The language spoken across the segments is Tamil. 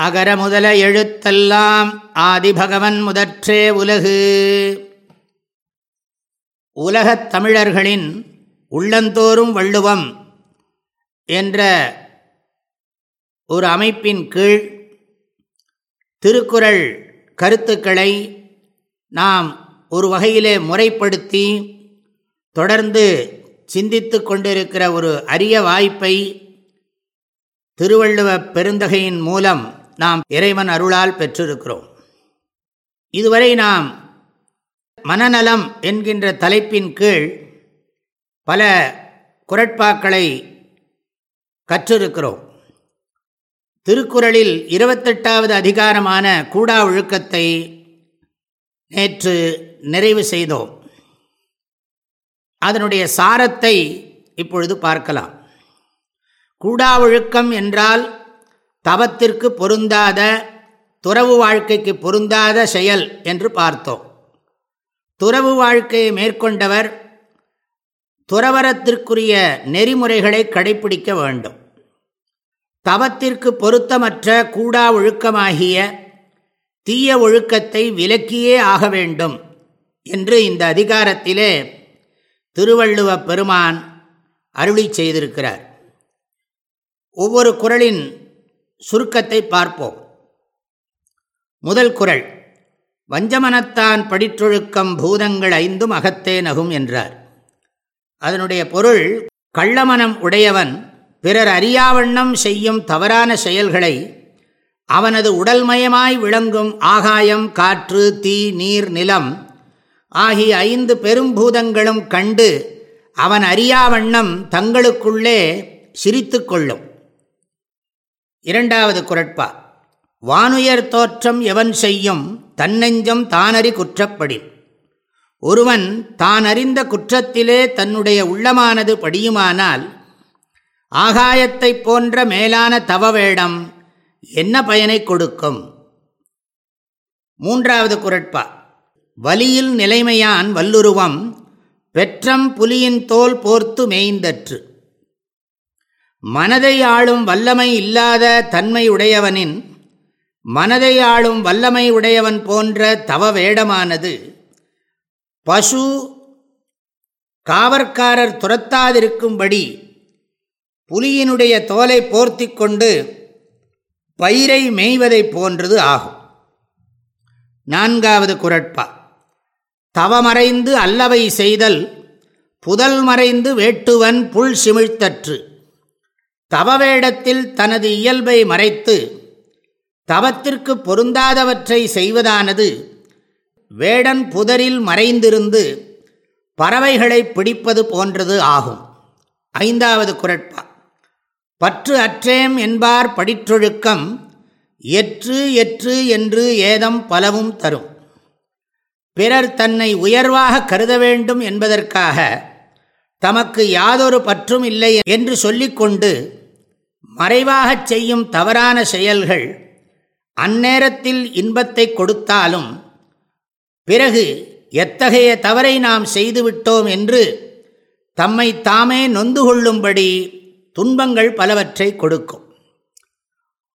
அகர முதல எழுத்தெல்லாம் ஆதிபகவன் முதற்றே உலகு. உலகத் தமிழர்களின் உள்ளந்தோறும் வள்ளுவம் என்ற ஒரு அமைப்பின் கீழ் திருக்குறள் கருத்துக்களை நாம் ஒரு வகையிலே முறைப்படுத்தி தொடர்ந்து சிந்தித்து கொண்டிருக்கிற ஒரு அரிய வாய்ப்பை திருவள்ளுவ பெருந்தகையின் மூலம் நாம் இறைவன் அருளால் பெற்றிருக்கிறோம். இதுவரை நாம் மனநலம் என்கின்ற தலைப்பின் கீழ் பல குரட்பாக்களை கற்றிருக்கிறோம். திருக்குறளில் இருபத்தெட்டாவது அதிகாரமான கூடா ஒழுக்கத்தை நேற்று நிறைவு செய்தோம். அதனுடைய சாரத்தை இப்பொழுது பார்க்கலாம். கூடா ஒழுக்கம் என்றால் தவத்திற்கு பொருந்தாத துறவு வாழ்க்கைக்கு பொருந்தாத செயல் என்று பார்த்தோம். துறவு வாழ்க்கையை மேற்கொண்டவர் துறவரத்திற்குரிய நெறிமுறைகளை கடைபிடிக்க வேண்டும். தவத்திற்கு பொருத்தமற்ற கூடா ஒழுக்கமாகிய தீய ஒழுக்கத்தை விலக்கியே ஆக வேண்டும் என்று இந்த அதிகாரத்திலே திருவள்ளுவ பெருமான் அருளி செய்திருக்கிறார். ஒவ்வொரு குரலின் சுருக்கத்தை பார்ப்போம். முதல் குரல் வஞ்சமனத்தான் படிற்றொழுக்கம் பூதங்கள் ஐந்தும் அகத்தே நகும் என்றார். அதனுடைய பொருள் கள்ளமனம் உடையவன் பிறர் அறியாவண்ணம் செய்யும் தவறான செயல்களை அவனது உடல்மயமாய் விளங்கும் ஆகாயம் காற்று தீ நீர் நிலம் ஆகிய ஐந்து பெரும்பூதங்களும் கண்டு அவன் அறியாவண்ணம் தங்களுக்குள்ளே சிரித்து கொள்ளும். இரண்டாவது குரட்பா. வானுயர் தோற்றம் எவன் செய்யும் தன்னெஞ்சம் தானறி குற்றப்படின் ஒருவன் தான் அறிந்த குற்றத்திலே தன்னுடைய உள்ளமானது படியுமானால் ஆகாயத்தைப் போன்ற மேலான தவவேடம் என்ன பயனை கொடுக்கும்? மூன்றாவது குரட்பா. வலியில் நிலைமையான் வல்லுருவம் பெற்றம் புலியின் தோல் போர்த்து மேய்ந்தற்று. மனதை ஆளும் வல்லமை இல்லாத தன்மை உடையவனின் மனதை ஆளும் வல்லமை உடையவன் போன்ற தவ வேடமானது பசு காவற்காரர் துரத்தாதிருக்கும்படி புலியினுடைய தோலை போர்த்தி கொண்டு பயிரை மேய்வதைப் போன்றது ஆகும். நான்காவது குரட்பா. தவமறைந்து அல்லவை செய்தல் புதல் மறைந்து வேட்டுவன் புல் சிமிழ்த்தற்று. தவவேடத்தில் தனது இயல்பை மறைத்து தவத்திற்கு பொருந்தாதவற்றை செய்வதானது வேடன் புதரில் மறைந்திருந்து பறவைகளை பிடிப்பது போன்றது ஆகும். ஐந்தாவது குரட்பா. பற்று அற்றேம் என்பார் படிற்றொழுக்கம் எற்று எற்று என்று ஏதம் பலவும் தரும். பிறர் தன்னை உயர்வாக கருத வேண்டும் என்பதற்காக தமக்கு யாதொரு பற்றும் இல்லை என்று சொல்லிக்கொண்டு மறைவாகச் செய்யும் தவறான செயல்கள் அந்நேரத்தில் இன்பத்தை கொடுத்தாலும் பிறகு எத்தகைய தவறை நாம் செய்துவிட்டோம் என்று தம்மை தாமே நொந்து கொள்ளும்படி துன்பங்கள் பலவற்றை கொடுக்கும்.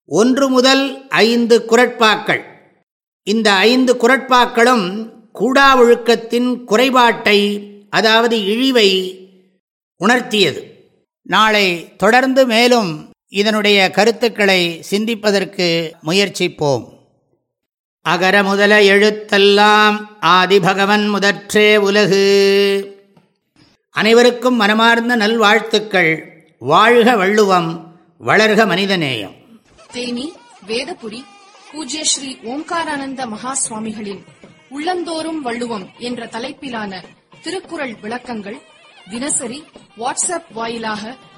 ஒன்று முதல் ஐந்து குரட்பாக்கள். இந்த ஐந்து குரட்பாக்களும் கூடா ஒழுக்கத்தின் குறைபாட்டை அதாவது இழிவை உணர்த்தியது. நாளை தொடர்ந்து மேலும் இதனுடைய கருத்துக்களை சிந்திப்பதற்கு முயற்சிப்போம். அகர முதல எழுத்தெல்லாம் ஆதிபகவன் முதற்றே உலகு. அனைவருக்கும் மனமார்ந்த நல்வாழ்த்துக்கள். வாழ்க வள்ளுவம் வளர்க மனிதநேயம். தேனி வேதபுரி பூஜ்ய ஸ்ரீ ஓம்காரானந்த மகா சுவாமிகளின் உள்ளந்தோறும் வள்ளுவம் என்ற தலைப்பிலான திருக்குறள் விளக்கங்கள் தினசரி வாட்ஸ்அப் வாயிலாக